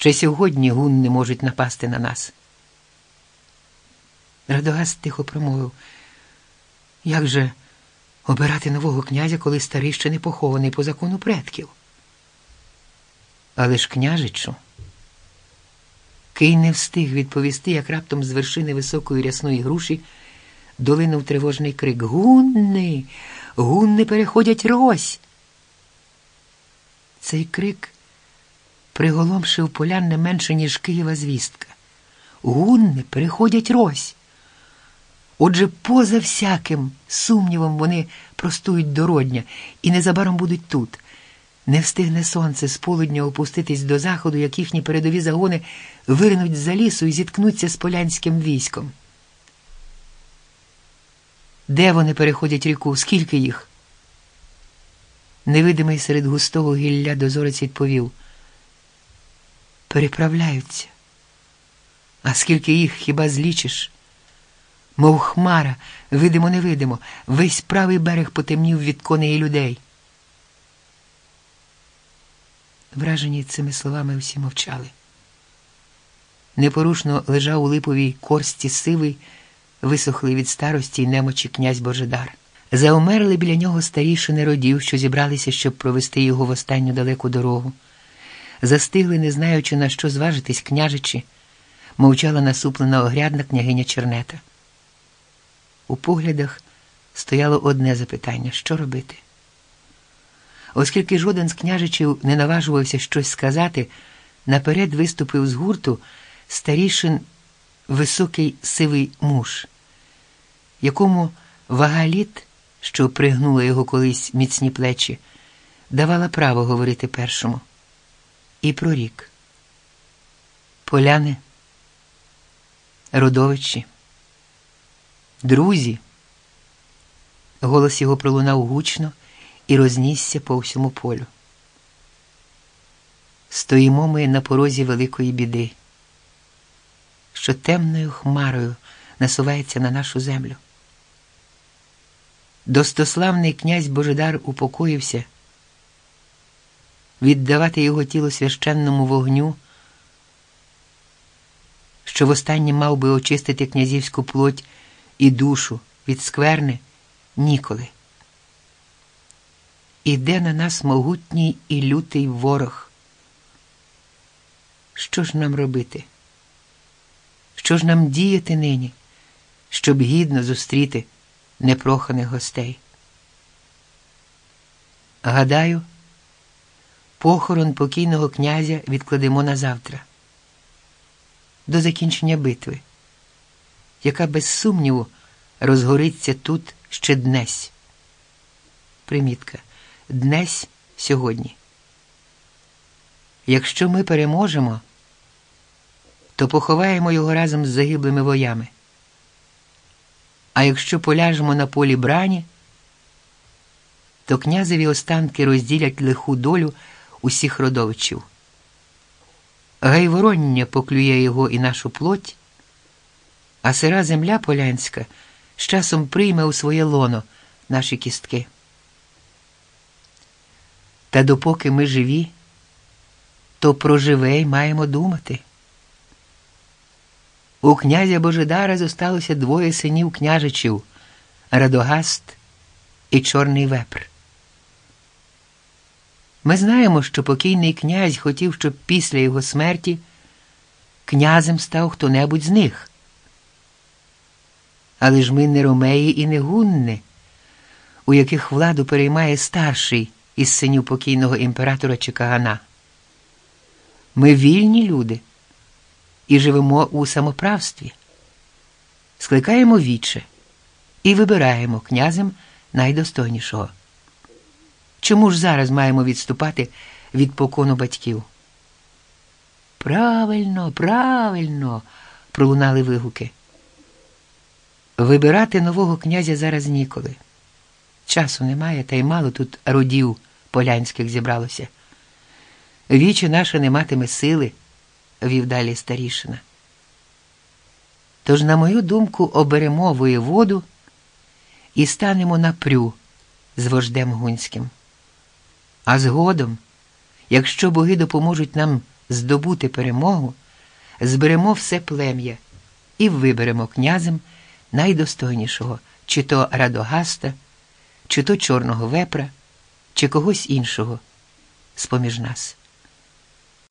Ще сьогодні гунни можуть напасти на нас. Радогаст тихо промовив. Як же обирати нового князя, коли старий ще не похований по закону предків? Але ж княжичу. Кий не встиг відповісти, як раптом з вершини високої рясної груші долинув тривожний крик Гунни! Гунни переходять рось. Цей крик приголомшив полян не менше, ніж Києва звістка. Гунни переходять рось. Отже, поза всяким сумнівом вони простують до родня і незабаром будуть тут. Не встигне сонце з полудня опуститись до заходу, як їхні передові загони виринуть за лісу і зіткнуться з полянським військом. Де вони переходять ріку? Скільки їх? Невидимий серед густого гілля дозорець відповів. Переправляються. А скільки їх хіба злічиш? Мов хмара, видимо, невидимо, весь правий берег потемнів від коней і людей. Вражені цими словами всі мовчали. Непорушно лежав у липовій корсті сивий, висохлий від старості й немочі князь Божедар. Заумерли біля нього старішини родів, що зібралися, щоб провести його в останню далеку дорогу. Застигли, не знаючи, на що зважитись княжичі, мовчала насуплена огрядна княгиня Чернета. У поглядах стояло одне запитання що робити. Оскільки жоден з княжичів не наважувався щось сказати, наперед виступив з гурту старішин високий сивий муж, якому вага літ, що пригнула його колись міцні плечі, давала право говорити першому. І прорік. Поляни, родовичі, друзі. Голос його пролунав гучно і рознісся по всьому полю. Стоїмо ми на порозі великої біди, що темною хмарою насувається на нашу землю. Достославний князь Божидар упокоївся, віддавати його тіло священному вогню, що востаннє мав би очистити князівську плоть і душу від скверни ніколи. Іде на нас могутній і лютий ворог. Що ж нам робити? Що ж нам діяти нині, щоб гідно зустріти непроханих гостей? Гадаю, похорон покійного князя відкладемо на завтра, до закінчення битви, яка без сумніву розгориться тут ще днесь. Примітка. Днесь сьогодні. Якщо ми переможемо, то поховаємо його разом з загиблими воями. А якщо поляжемо на полі брані, то князеві останки розділять лиху долю усіх родовичів. Гайвороння поклює його і нашу плоть, а сира земля полянська з часом прийме у своє лоно наші кістки. Та допоки ми живі, то про живе й маємо думати. У князя Божидара зосталося двоє синів княжичів Радогаст і Чорний Вепр. Ми знаємо, що покійний князь хотів, щоб після його смерті князем став хто-небудь з них. Але ж ми не ромеї і не гунни, у яких владу переймає старший із синів покійного імператора Чикагана. Ми вільні люди і живемо у самоправстві, скликаємо віче і вибираємо князем найдостойнішого. Чому ж зараз маємо відступати від покону батьків? Правильно, правильно, пролунали вигуки. Вибирати нового князя зараз ніколи. Часу немає, та й мало тут родів полянських зібралося. Віче наше не матиме сили, вів далі старішина. Тож, на мою думку, оберемо воєводу і станемо напрю з вождем гунським. А згодом, якщо боги допоможуть нам здобути перемогу, зберемо все плем'я і виберемо князем найдостойнішого, чи то Радогаста, чи то Чорного вепра, чи когось іншого з поміж нас.